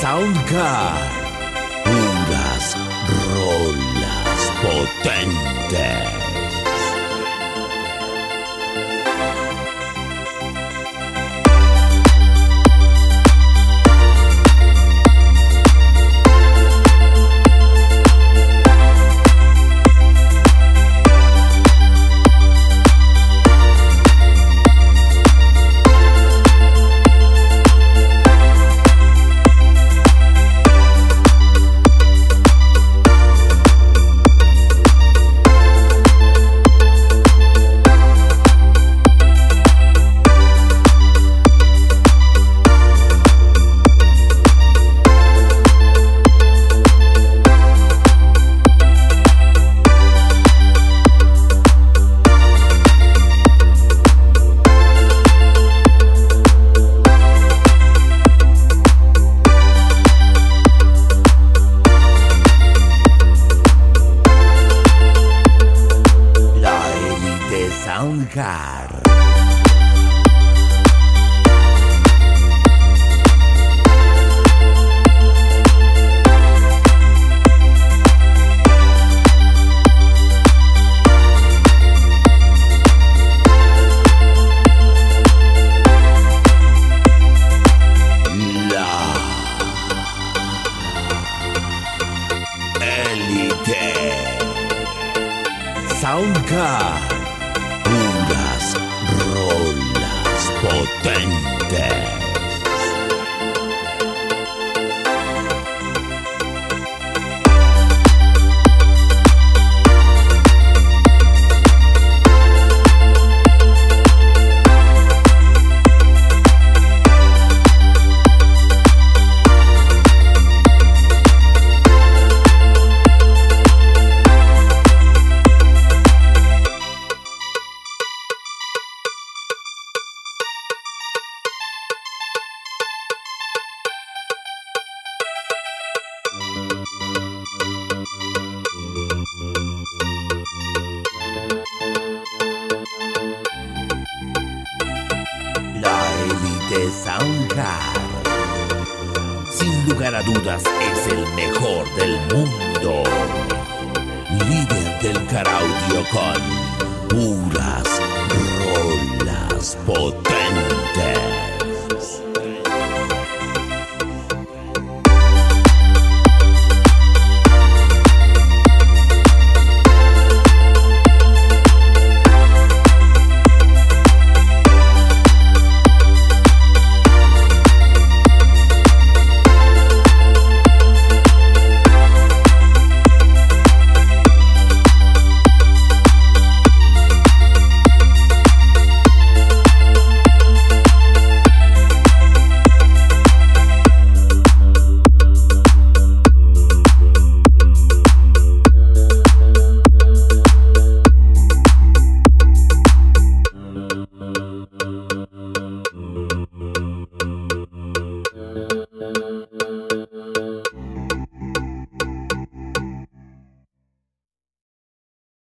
Sound card. Soundcar. La rolas potentes. La élite Soundcar. Sin lugar a dudas es el mejor del mundo. Líder del caraudio con puras rolas potentes.